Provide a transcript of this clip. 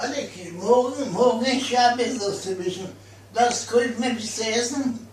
Alle, morgen, morgen ich habe besser zu wissen. Was kriegt mir bis zu essen?